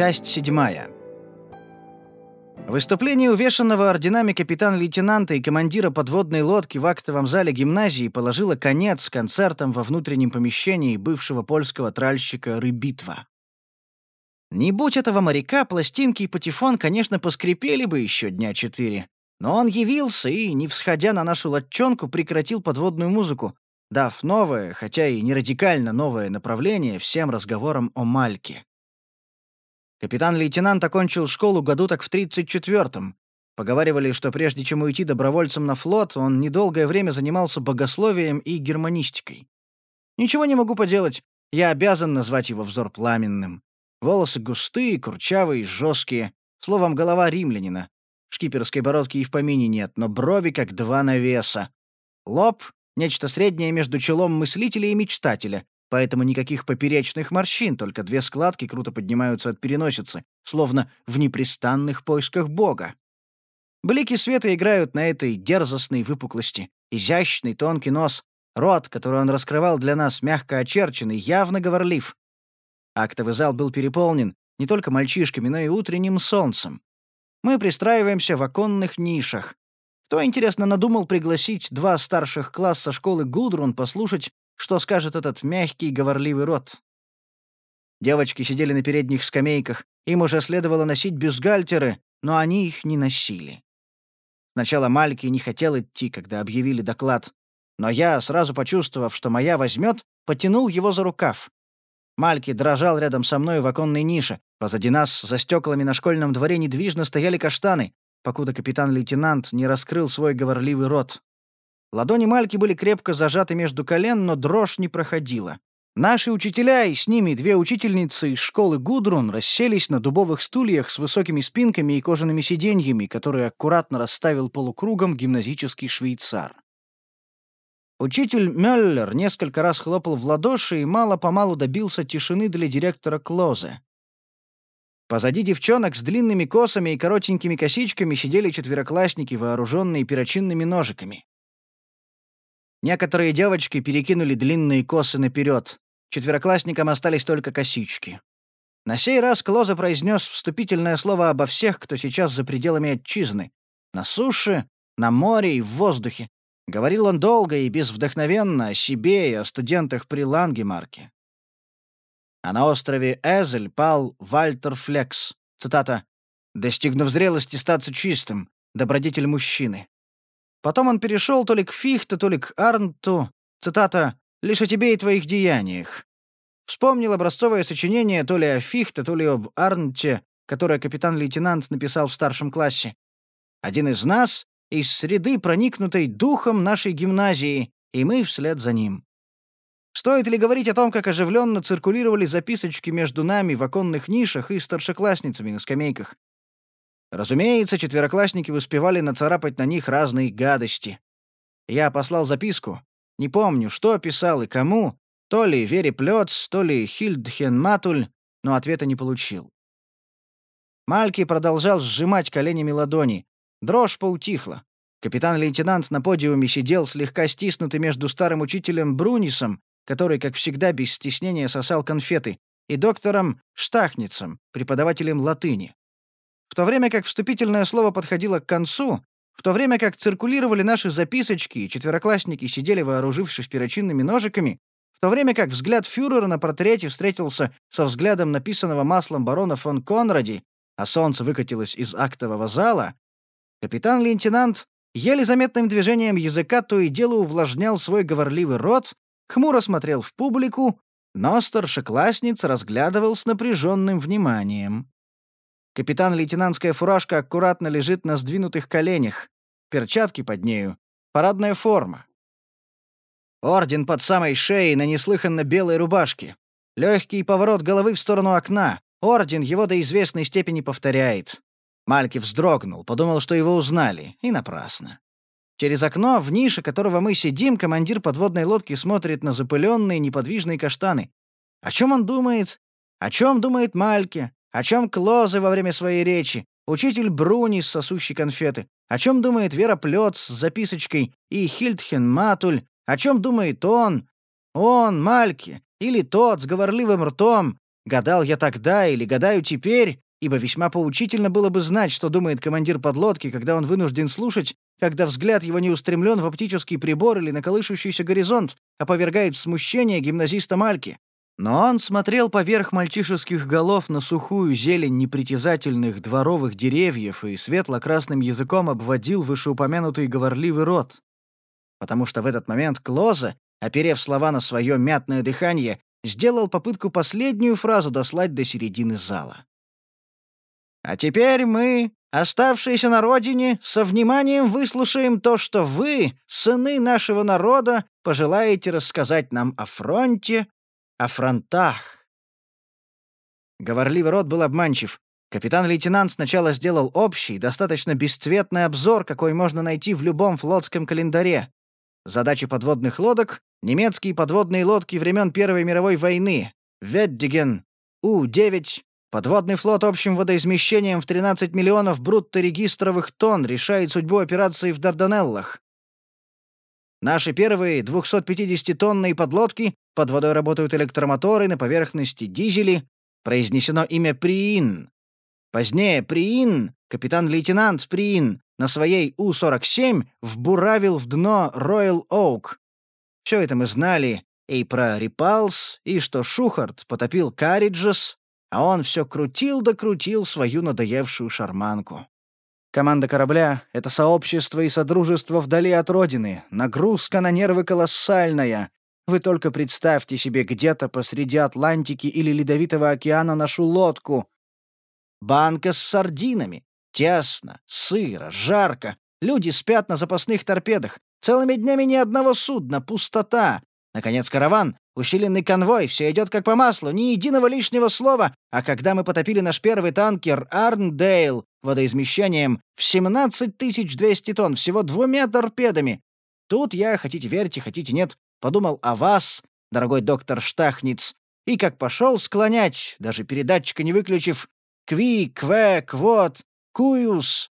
Часть седьмая. Выступление увешанного орденами капитан-лейтенанта и командира подводной лодки в актовом зале гимназии положило конец концертам во внутреннем помещении бывшего польского тральщика «Рыбитва». Не будь этого моряка, пластинки и патефон, конечно, поскрипели бы еще дня четыре. Но он явился и, не всходя на нашу лодчонку, прекратил подводную музыку, дав новое, хотя и не радикально новое направление всем разговорам о Мальке. Капитан-лейтенант окончил школу году так в 34-м. Поговаривали, что прежде чем уйти добровольцем на флот, он недолгое время занимался богословием и германистикой. Ничего не могу поделать, я обязан назвать его взор пламенным. Волосы густые, курчавые, жесткие, словом, голова римлянина. Шкиперской бородки и в помине нет, но брови как два навеса. Лоб — нечто среднее между челом мыслителя и мечтателя, поэтому никаких поперечных морщин, только две складки круто поднимаются от переносицы, словно в непрестанных поисках Бога. Блики света играют на этой дерзостной выпуклости. Изящный тонкий нос, рот, который он раскрывал для нас, мягко очерченный, явно говорлив. Актовый зал был переполнен не только мальчишками, но и утренним солнцем. Мы пристраиваемся в оконных нишах. Кто, интересно, надумал пригласить два старших класса школы Гудрун послушать что скажет этот мягкий, говорливый рот. Девочки сидели на передних скамейках, им уже следовало носить бюстгальтеры, но они их не носили. Сначала Мальки не хотел идти, когда объявили доклад, но я, сразу почувствовав, что моя возьмет, потянул его за рукав. Мальки дрожал рядом со мной в оконной нише. Позади нас, за стеклами на школьном дворе, недвижно стояли каштаны, покуда капитан-лейтенант не раскрыл свой говорливый рот. Ладони Мальки были крепко зажаты между колен, но дрожь не проходила. Наши учителя и с ними две учительницы из школы Гудрун расселись на дубовых стульях с высокими спинками и кожаными сиденьями, которые аккуратно расставил полукругом гимназический швейцар. Учитель Мюллер несколько раз хлопал в ладоши и мало-помалу добился тишины для директора Клозе. Позади девчонок с длинными косами и коротенькими косичками сидели четвероклассники, вооруженные перочинными ножиками. Некоторые девочки перекинули длинные косы наперед. Четвероклассникам остались только косички. На сей раз Клоза произнес вступительное слово обо всех, кто сейчас за пределами отчизны. На суше, на море и в воздухе. Говорил он долго и безвдохновенно о себе и о студентах при Лангемарке. А на острове Эзель пал Вальтер Флекс. Цитата. «Достигнув зрелости статься чистым, добродетель мужчины. Потом он перешел то ли к Фихте, то ли к Арнту. Цитата «Лишь о тебе и твоих деяниях». Вспомнил образцовое сочинение то ли о Фихте, то ли об Арнте, которое капитан-лейтенант написал в старшем классе. Один из нас — из среды, проникнутой духом нашей гимназии, и мы вслед за ним. Стоит ли говорить о том, как оживленно циркулировали записочки между нами в оконных нишах и старшеклассницами на скамейках? Разумеется, четвероклассники успевали нацарапать на них разные гадости. Я послал записку. Не помню, что писал и кому, то ли Вере Плёц, то ли Хильдхен Матуль, но ответа не получил. Мальки продолжал сжимать коленями ладони. Дрожь поутихла. Капитан-лейтенант на подиуме сидел слегка стиснутый между старым учителем Брунисом, который, как всегда, без стеснения сосал конфеты, и доктором Штахницем, преподавателем латыни. В то время как вступительное слово подходило к концу, в то время как циркулировали наши записочки четвероклассники сидели вооружившись перочинными ножиками, в то время как взгляд фюрера на портрете встретился со взглядом написанного маслом барона фон Конради, а солнце выкатилось из актового зала, капитан-лейтенант еле заметным движением языка то и дело увлажнял свой говорливый рот, хмуро смотрел в публику, но старшеклассниц разглядывал с напряженным вниманием. Капитан-лейтенантская фуражка аккуратно лежит на сдвинутых коленях. Перчатки под нею. Парадная форма. Орден под самой шеей на неслыханно белой рубашке. Легкий поворот головы в сторону окна. Орден его до известной степени повторяет. Мальки вздрогнул, подумал, что его узнали, и напрасно. Через окно, в нише которого мы сидим, командир подводной лодки смотрит на запыленные неподвижные каштаны. О чем он думает? О чем думает Мальки? О чем Клозе во время своей речи? Учитель Бруни, сосущий конфеты? О чем думает Вера Плёц с записочкой и Хильдхен Матуль? О чем думает он? Он, Мальки, или тот с говорливым ртом, Гадал я тогда или гадаю теперь, ибо весьма поучительно было бы знать, что думает командир подлодки, когда он вынужден слушать, когда взгляд его не устремлен в оптический прибор или на колышущийся горизонт, а повергает в смущение гимназиста Мальки. Но он смотрел поверх мальчишеских голов на сухую зелень непритязательных дворовых деревьев и светло-красным языком обводил вышеупомянутый говорливый рот. Потому что в этот момент Клоза, оперев слова на свое мятное дыхание, сделал попытку последнюю фразу дослать до середины зала. «А теперь мы, оставшиеся на родине, со вниманием выслушаем то, что вы, сыны нашего народа, пожелаете рассказать нам о фронте, о фронтах». Говорливый рот был обманчив. Капитан-лейтенант сначала сделал общий, достаточно бесцветный обзор, какой можно найти в любом флотском календаре. Задачи подводных лодок — немецкие подводные лодки времен Первой мировой войны, Веддиген, У-9, подводный флот общим водоизмещением в 13 миллионов брутто-регистровых тонн решает судьбу операции в Дарданеллах. Наши первые 250-тонные подлодки, под водой работают электромоторы, на поверхности дизели, произнесено имя Приин. Позднее Приин, капитан-лейтенант Приин, на своей У-47 вбуравил в дно Royal Oak. Все это мы знали и про Репалс, и что Шухарт потопил Кариджес, а он все крутил да свою надоевшую шарманку. Команда корабля — это сообщество и содружество вдали от родины, нагрузка на нервы колоссальная. Вы только представьте себе где-то посреди Атлантики или Ледовитого океана нашу лодку. Банка с сардинами, Тесно, сыро, жарко. Люди спят на запасных торпедах. Целыми днями ни одного судна, пустота. Наконец караван, усиленный конвой, все идет как по маслу, ни единого лишнего слова. А когда мы потопили наш первый танкер «Арндейл» водоизмещением в 17 200 тонн, всего двумя торпедами, тут я, хотите верьте, хотите нет, подумал о вас, дорогой доктор Штахниц, и как пошел склонять, даже передатчика не выключив, «Кви, кве, квот», Куюс!»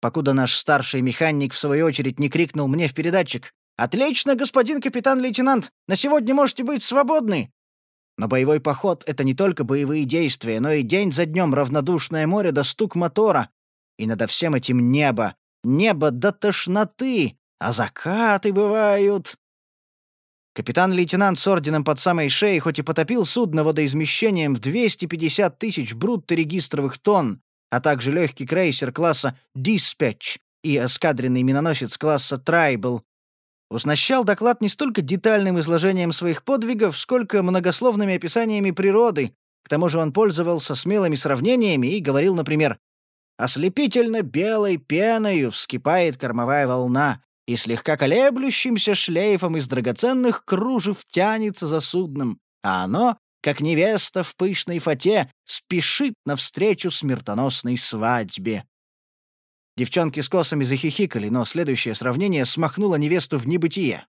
Покуда наш старший механик, в свою очередь, не крикнул мне в передатчик. «Отлично, господин капитан-лейтенант! На сегодня можете быть свободны!» Но боевой поход — это не только боевые действия, но и день за днем равнодушное море да стук мотора. И надо всем этим небо. Небо до тошноты, а закаты бывают. Капитан-лейтенант с орденом под самой шеей хоть и потопил судно водоизмещением в 250 тысяч брутто-регистровых тонн, а также легкий крейсер класса «Dispatch» и эскадренный миноносец класса «Tribal», уснащал доклад не столько детальным изложением своих подвигов, сколько многословными описаниями природы. К тому же он пользовался смелыми сравнениями и говорил, например, «Ослепительно белой пеною вскипает кормовая волна, и слегка колеблющимся шлейфом из драгоценных кружев тянется за судном, а оно, как невеста в пышной фате спешит навстречу смертоносной свадьбе. Девчонки с косами захихикали, но следующее сравнение смахнуло невесту в небытие.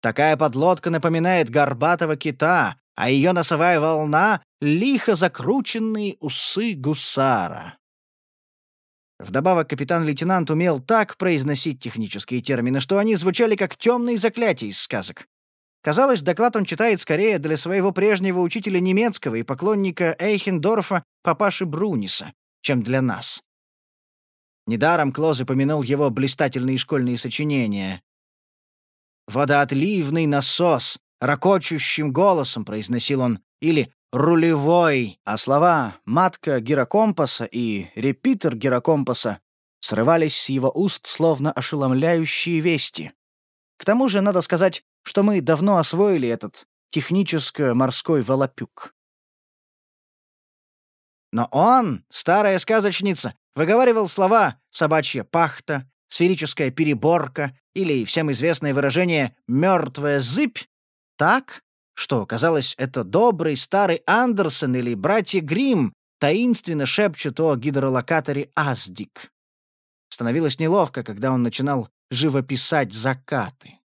Такая подлодка напоминает горбатого кита, а ее носовая волна — лихо закрученные усы гусара. Вдобавок капитан-лейтенант умел так произносить технические термины, что они звучали как темные заклятия из сказок. Казалось, доклад он читает скорее для своего прежнего учителя немецкого и поклонника Эйхендорфа, папаши Бруниса, чем для нас. Недаром Клоз упомянул его блистательные школьные сочинения. «Водоотливный насос», ракочущим голосом произносил он, или «рулевой», а слова «матка гирокомпаса» и «репитер гирокомпаса» срывались с его уст словно ошеломляющие вести. К тому же, надо сказать, что мы давно освоили этот техническо-морской волопюк. Но он, старая сказочница, выговаривал слова «собачья пахта», «сферическая переборка» или всем известное выражение «мертвая зыбь» так, что, казалось, это добрый старый Андерсон или братья Грим таинственно шепчут о гидролокаторе Аздик. Становилось неловко, когда он начинал живописать закаты.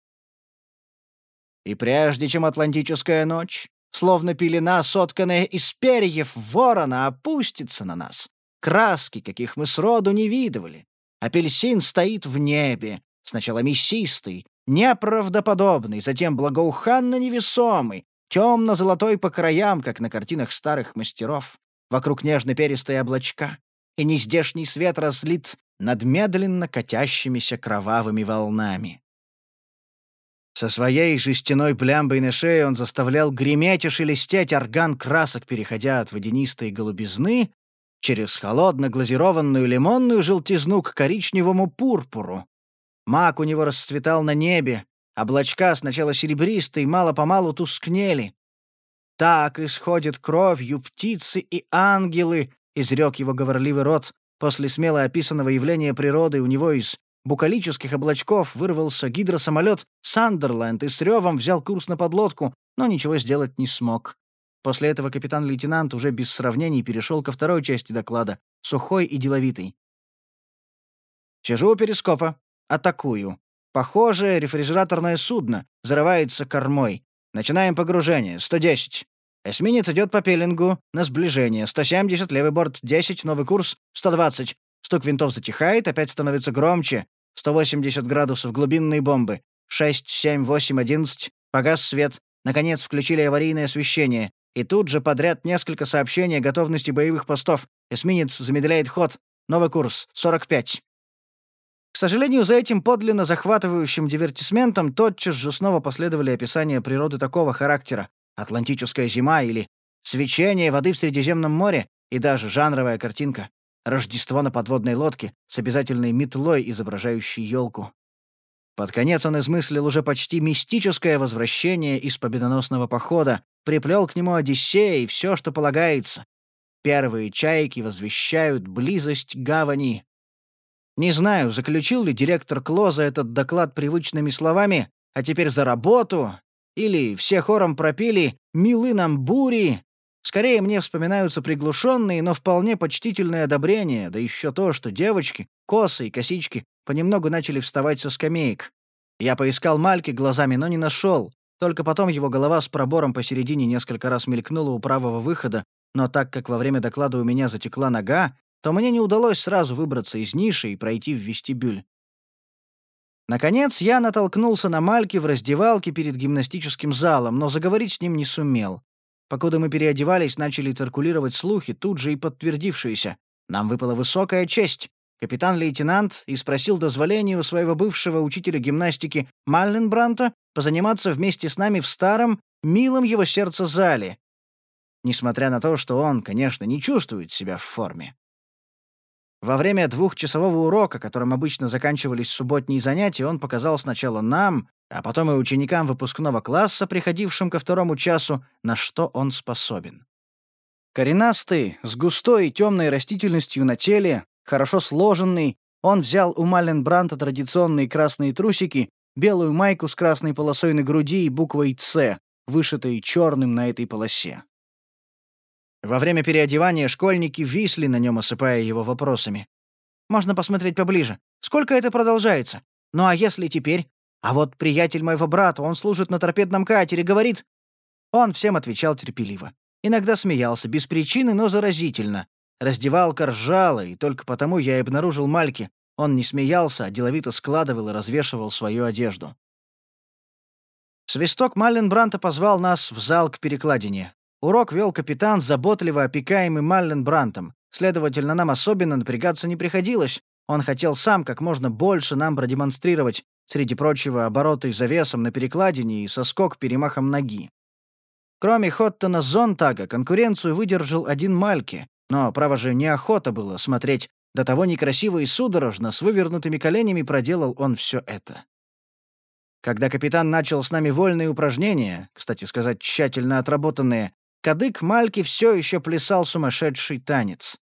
И прежде чем Атлантическая ночь, словно пелена, сотканная из перьев ворона, опустится на нас, краски, каких мы сроду не видывали, апельсин стоит в небе, сначала мясистый, неправдоподобный, затем благоуханно невесомый, темно-золотой по краям, как на картинах старых мастеров. Вокруг нежно-перистые облачка, и нездешний свет разлит над медленно катящимися кровавыми волнами. Со своей жестяной плямбой на шее он заставлял греметь и шелестеть орган красок, переходя от водянистой голубизны через холодно-глазированную лимонную желтизну к коричневому пурпуру. Мак у него расцветал на небе, облачка сначала серебристые, мало-помалу тускнели. «Так исходит кровью птицы и ангелы», — изрек его говорливый рот. После смело описанного явления природы у него из букалических облачков вырвался гидросамолет «Сандерленд» и с ревом взял курс на подлодку, но ничего сделать не смог. После этого капитан-лейтенант уже без сравнений перешел ко второй части доклада, сухой и деловитый. «Сижу у перископа. Атакую. Похоже, рефрижераторное судно. Зарывается кормой. Начинаем погружение. 110. Эсминец идет по пеленгу. На сближение. 170, левый борт 10, новый курс 120. Стук винтов затихает, опять становится громче. 180 градусов, глубинные бомбы. 6, 7, 8, 11. Погас свет. Наконец включили аварийное освещение. И тут же подряд несколько сообщений о готовности боевых постов. Эсминец замедляет ход. Новый курс. 45. К сожалению, за этим подлинно захватывающим дивертисментом тотчас же снова последовали описания природы такого характера. Атлантическая зима или свечение воды в Средиземном море и даже жанровая картинка. Рождество на подводной лодке с обязательной метлой, изображающей елку. Под конец он измыслил уже почти мистическое возвращение из победоносного похода, приплел к нему Одиссея и все, что полагается. Первые чайки возвещают близость гавани. Не знаю, заключил ли директор Клоза этот доклад привычными словами «а теперь за работу» или все хором пропели «милы нам бури», Скорее мне вспоминаются приглушенные, но вполне почтительные одобрения, да еще то, что девочки, косы и косички понемногу начали вставать со скамеек. Я поискал Мальки глазами, но не нашел. Только потом его голова с пробором посередине несколько раз мелькнула у правого выхода, но так как во время доклада у меня затекла нога, то мне не удалось сразу выбраться из ниши и пройти в вестибюль. Наконец я натолкнулся на Мальки в раздевалке перед гимнастическим залом, но заговорить с ним не сумел. Покуда мы переодевались, начали циркулировать слухи, тут же и подтвердившиеся. Нам выпала высокая честь. Капитан-лейтенант и спросил дозволения у своего бывшего учителя гимнастики Малленбранта позаниматься вместе с нами в старом, милом его сердце зале. Несмотря на то, что он, конечно, не чувствует себя в форме. Во время двухчасового урока, которым обычно заканчивались субботние занятия, он показал сначала нам, а потом и ученикам выпускного класса, приходившим ко второму часу, на что он способен. Коренастый, с густой и темной растительностью на теле, хорошо сложенный, он взял у Маленбранта традиционные красные трусики, белую майку с красной полосой на груди и буквой «Ц», вышитой черным на этой полосе. Во время переодевания школьники висли на нем, осыпая его вопросами. «Можно посмотреть поближе. Сколько это продолжается? Ну а если теперь? А вот приятель моего брата, он служит на торпедном катере, говорит...» Он всем отвечал терпеливо. Иногда смеялся, без причины, но заразительно. Раздевалка ржала, и только потому я обнаружил Мальки. Он не смеялся, а деловито складывал и развешивал свою одежду. Свисток Малленбранта позвал нас в зал к перекладине. Урок вел капитан, заботливо опекаемый Малленбрантом. Следовательно, нам особенно напрягаться не приходилось. Он хотел сам как можно больше нам продемонстрировать, Среди прочего, обороты завесом на перекладине и соскок перемахом ноги. Кроме Хоттона Зонтага, конкуренцию выдержал один Мальки, но, право же, неохота было смотреть. До того некрасиво и судорожно, с вывернутыми коленями проделал он все это. Когда капитан начал с нами вольные упражнения, кстати сказать, тщательно отработанные, кадык Мальки все еще плясал сумасшедший танец.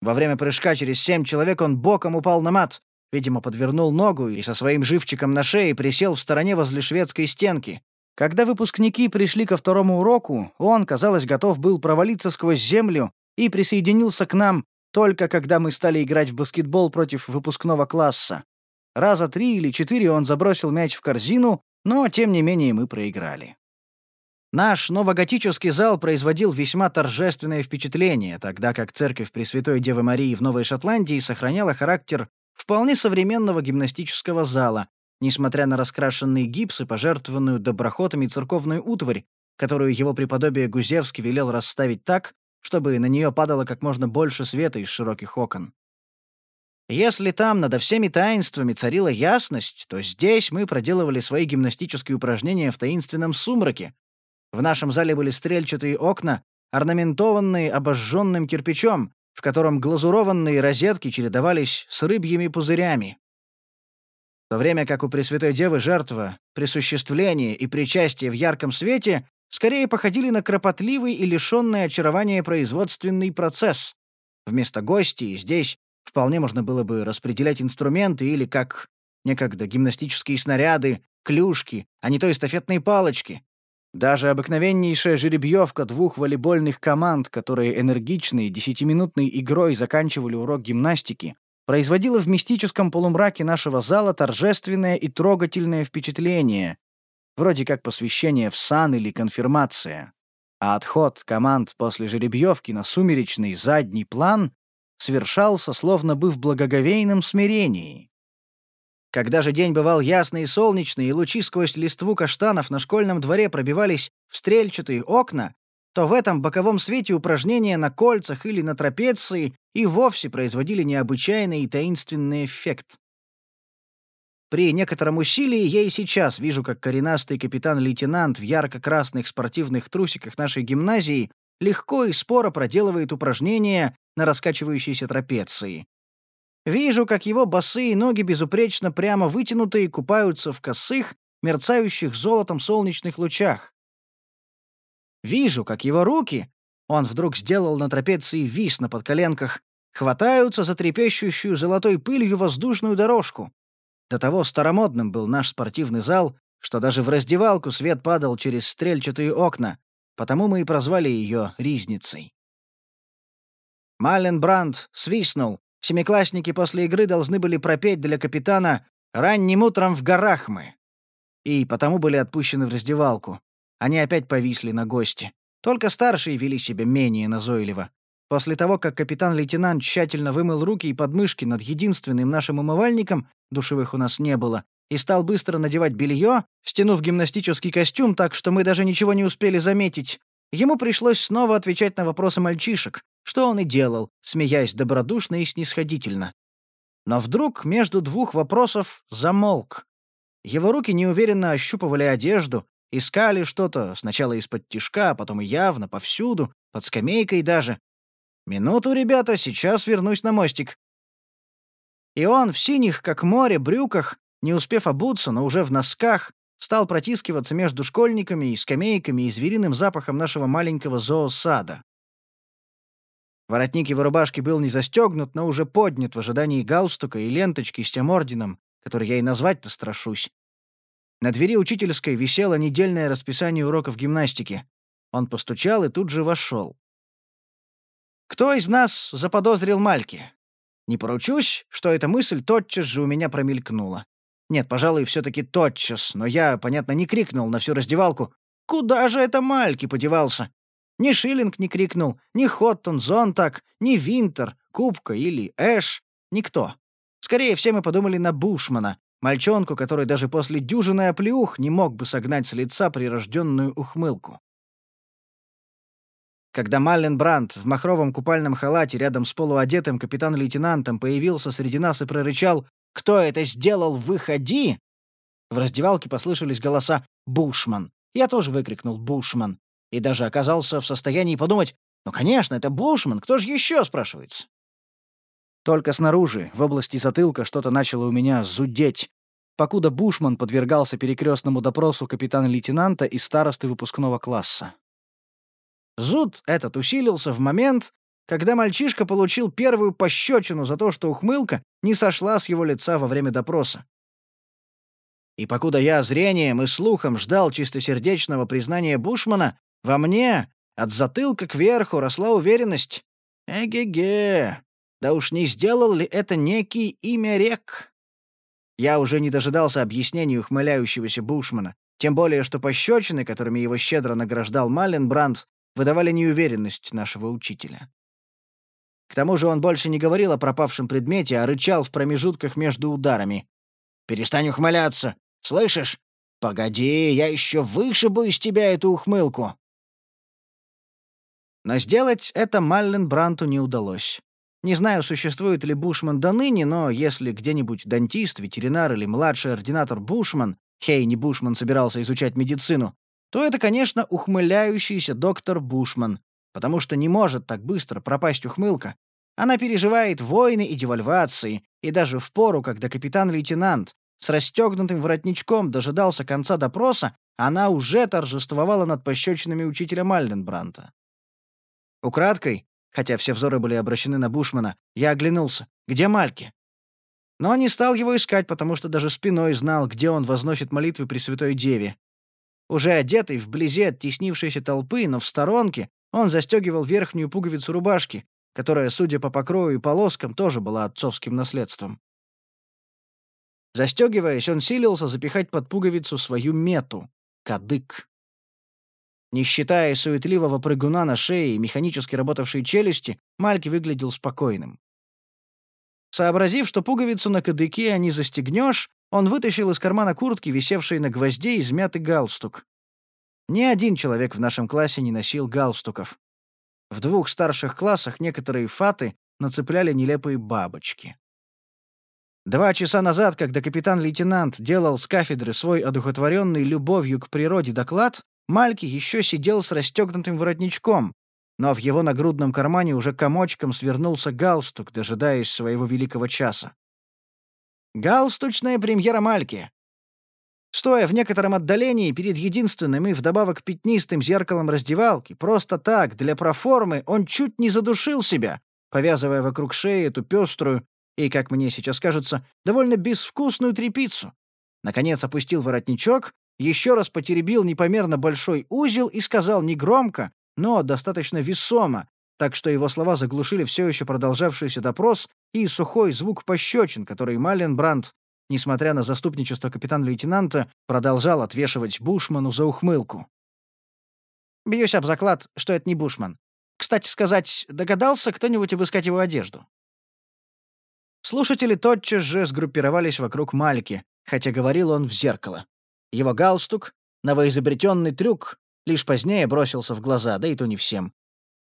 Во время прыжка через семь человек он боком упал на мат, Видимо, подвернул ногу и со своим живчиком на шее присел в стороне возле шведской стенки. Когда выпускники пришли ко второму уроку, он, казалось, готов был провалиться сквозь землю и присоединился к нам только когда мы стали играть в баскетбол против выпускного класса. Раза три или четыре он забросил мяч в корзину, но, тем не менее, мы проиграли. Наш новоготический зал производил весьма торжественное впечатление, тогда как церковь Пресвятой Девы Марии в Новой Шотландии сохраняла характер вполне современного гимнастического зала, несмотря на раскрашенный гипс и пожертвованную доброхотами церковную утварь, которую его преподобие Гузевский велел расставить так, чтобы на нее падало как можно больше света из широких окон. Если там над всеми таинствами царила ясность, то здесь мы проделывали свои гимнастические упражнения в таинственном сумраке. В нашем зале были стрельчатые окна, орнаментованные обожженным кирпичом, в котором глазурованные розетки чередовались с рыбьими пузырями. В то время как у Пресвятой Девы жертва, присуществление и причастие в ярком свете скорее походили на кропотливый и лишенный очарования производственный процесс. Вместо гостей здесь вполне можно было бы распределять инструменты или, как некогда, гимнастические снаряды, клюшки, а не то эстафетные палочки. Даже обыкновеннейшая жеребьевка двух волейбольных команд, которые энергичной десятиминутной игрой заканчивали урок гимнастики, производила в мистическом полумраке нашего зала торжественное и трогательное впечатление, вроде как посвящение в сан или конфирмация. А отход команд после жеребьевки на сумеречный задний план совершался словно бы в благоговейном смирении. Когда же день бывал ясный и солнечный, и лучи сквозь листву каштанов на школьном дворе пробивались в стрельчатые окна, то в этом боковом свете упражнения на кольцах или на трапеции и вовсе производили необычайный и таинственный эффект. При некотором усилии я и сейчас вижу, как коренастый капитан-лейтенант в ярко-красных спортивных трусиках нашей гимназии легко и споро проделывает упражнения на раскачивающейся трапеции. Вижу, как его босые ноги безупречно прямо вытянутые купаются в косых, мерцающих золотом солнечных лучах. Вижу, как его руки, он вдруг сделал на трапеции вис на подколенках, хватаются за трепещущую золотой пылью воздушную дорожку. До того старомодным был наш спортивный зал, что даже в раздевалку свет падал через стрельчатые окна, потому мы и прозвали ее «ризницей». Маленбранд свистнул. Семиклассники после игры должны были пропеть для капитана «Ранним утром в горах мы». И потому были отпущены в раздевалку. Они опять повисли на гости. Только старшие вели себя менее назойливо. После того, как капитан-лейтенант тщательно вымыл руки и подмышки над единственным нашим умывальником, душевых у нас не было, и стал быстро надевать белье, стянув гимнастический костюм так, что мы даже ничего не успели заметить, ему пришлось снова отвечать на вопросы мальчишек, что он и делал, смеясь добродушно и снисходительно. Но вдруг между двух вопросов замолк. Его руки неуверенно ощупывали одежду, искали что-то сначала из-под тишка, а потом явно, повсюду, под скамейкой даже, «Минуту, ребята, сейчас вернусь на мостик». И он в синих, как море, брюках, не успев обуться, но уже в носках, стал протискиваться между школьниками и скамейками и звериным запахом нашего маленького зоосада. Воротник его рубашки был не застегнут, но уже поднят в ожидании галстука и ленточки с тем орденом, который я и назвать-то страшусь. На двери учительской висело недельное расписание уроков гимнастики. Он постучал и тут же вошел. Кто из нас заподозрил Мальки? Не поручусь, что эта мысль тотчас же у меня промелькнула. Нет, пожалуй, все-таки тотчас, но я, понятно, не крикнул на всю раздевалку. «Куда же это Мальки подевался?» Ни Шиллинг не крикнул, ни Хоттон, Зонтак, ни Винтер, Кубка или Эш. Никто. Скорее, все мы подумали на Бушмана, мальчонку, который даже после дюжины оплеух не мог бы согнать с лица прирожденную ухмылку. Когда Малленбранд в махровом купальном халате рядом с полуодетым капитан-лейтенантом появился среди нас и прорычал «Кто это сделал? Выходи!» В раздевалке послышались голоса «Бушман». Я тоже выкрикнул «Бушман» и даже оказался в состоянии подумать «Ну, конечно, это Бушман, кто же еще?» спрашивается. Только снаружи, в области затылка, что-то начало у меня зудеть, покуда Бушман подвергался перекрестному допросу капитана-лейтенанта и старосты выпускного класса. Зуд этот усилился в момент, когда мальчишка получил первую пощечину за то, что ухмылка не сошла с его лица во время допроса. И покуда я зрением и слухом ждал чистосердечного признания Бушмана, во мне от затылка кверху росла уверенность. Эге-ге, да уж не сделал ли это некий имя рек? Я уже не дожидался объяснений ухмыляющегося Бушмана, тем более что пощечины, которыми его щедро награждал Маленбранд, выдавали неуверенность нашего учителя. К тому же он больше не говорил о пропавшем предмете, а рычал в промежутках между ударами. Перестань ухмыляться. Слышишь? Погоди, я еще вышибу из тебя эту ухмылку. Но сделать это Малленбранту не удалось. Не знаю, существует ли Бушман до ныне, но если где-нибудь дантист, ветеринар или младший ординатор Бушман, Хейни Бушман собирался изучать медицину, то это, конечно, ухмыляющийся доктор Бушман, потому что не может так быстро пропасть ухмылка. Она переживает войны и девальвации, и даже в пору, когда капитан-лейтенант с расстегнутым воротничком дожидался конца допроса, она уже торжествовала над пощечинами учителя Мальденбранта. Украдкой, хотя все взоры были обращены на Бушмана, я оглянулся. Где Мальки? Но не стал его искать, потому что даже спиной знал, где он возносит молитвы Пресвятой Деве. Уже одетый, вблизи от теснившейся толпы, но в сторонке, он застегивал верхнюю пуговицу рубашки, которая, судя по покрою и полоскам, тоже была отцовским наследством. Застегиваясь, он силился запихать под пуговицу свою мету — кадык. Не считая суетливого прыгуна на шее и механически работавшей челюсти, Мальки выглядел спокойным. Сообразив, что пуговицу на кадыке не застегнешь, он вытащил из кармана куртки, висевшей на гвозде, измятый галстук. Ни один человек в нашем классе не носил галстуков. В двух старших классах некоторые фаты нацепляли нелепые бабочки. Два часа назад, когда капитан-лейтенант делал с кафедры свой одухотворенный любовью к природе доклад, Мальки еще сидел с расстегнутым воротничком, но в его нагрудном кармане уже комочком свернулся галстук, дожидаясь своего великого часа. Галстучная премьера Мальки. Стоя в некотором отдалении перед единственным и вдобавок пятнистым зеркалом раздевалки, просто так, для проформы, он чуть не задушил себя, повязывая вокруг шеи эту пеструю, и, как мне сейчас кажется, довольно безвкусную трепицу. Наконец опустил воротничок, еще раз потеребил непомерно большой узел и сказал негромко, но достаточно весомо, так что его слова заглушили все еще продолжавшийся допрос и сухой звук пощечин, который Маленбранд, несмотря на заступничество капитан-лейтенанта, продолжал отвешивать Бушману за ухмылку. «Бьюсь об заклад, что это не Бушман. Кстати сказать, догадался кто-нибудь обыскать его одежду?» Слушатели тотчас же сгруппировались вокруг Мальки, хотя говорил он в зеркало. Его галстук, новоизобретенный трюк, лишь позднее бросился в глаза, да и то не всем.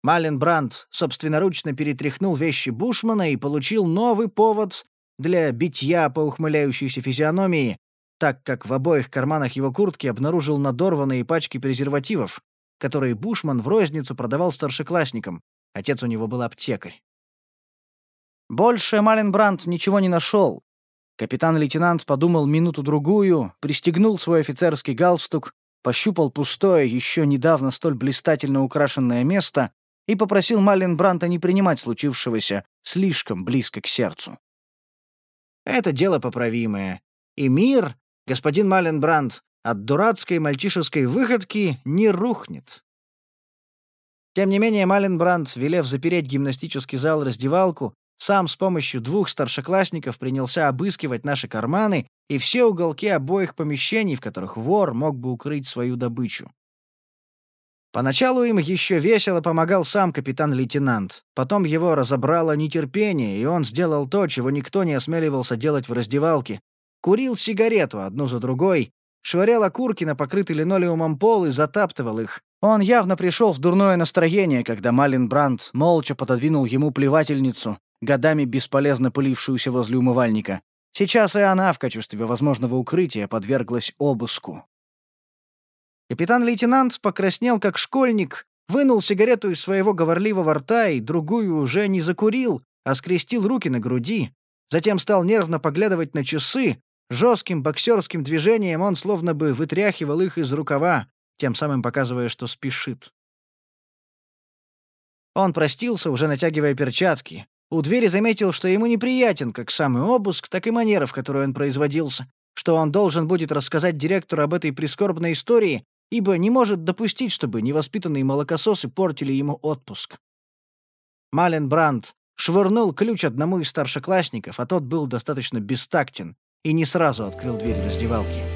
Малин Брандт собственноручно перетряхнул вещи Бушмана и получил новый повод для битья по ухмыляющейся физиономии, так как в обоих карманах его куртки обнаружил надорванные пачки презервативов, которые Бушман в розницу продавал старшеклассникам. Отец у него был аптекарь. Больше Маленбранд ничего не нашел. Капитан-лейтенант подумал минуту-другую, пристегнул свой офицерский галстук, пощупал пустое, еще недавно столь блистательно украшенное место и попросил Маленбранта не принимать случившегося слишком близко к сердцу. Это дело поправимое. И мир, господин Маленбранд, от дурацкой мальчишеской выходки не рухнет. Тем не менее, Маленбранд, велев запереть гимнастический зал раздевалку, сам с помощью двух старшеклассников принялся обыскивать наши карманы и все уголки обоих помещений, в которых вор мог бы укрыть свою добычу. Поначалу им еще весело помогал сам капитан-лейтенант. Потом его разобрало нетерпение, и он сделал то, чего никто не осмеливался делать в раздевалке. Курил сигарету одну за другой, швырял окурки на покрытый линолеумом пол и затаптывал их. Он явно пришел в дурное настроение, когда Малин Брандт молча пододвинул ему плевательницу, годами бесполезно пылившуюся возле умывальника. Сейчас и она в качестве возможного укрытия подверглась обыску. Капитан-лейтенант покраснел как школьник, вынул сигарету из своего говорливого рта и другую уже не закурил, а скрестил руки на груди. Затем стал нервно поглядывать на часы. Жестким боксерским движением он словно бы вытряхивал их из рукава, тем самым показывая, что спешит. Он простился, уже натягивая перчатки. У двери заметил, что ему неприятен как самый обыск, так и манера, в которой он производился, что он должен будет рассказать директору об этой прискорбной истории, ибо не может допустить, чтобы невоспитанные молокососы портили ему отпуск. Мален Брандт швырнул ключ одному из старшеклассников, а тот был достаточно бестактен и не сразу открыл дверь раздевалки.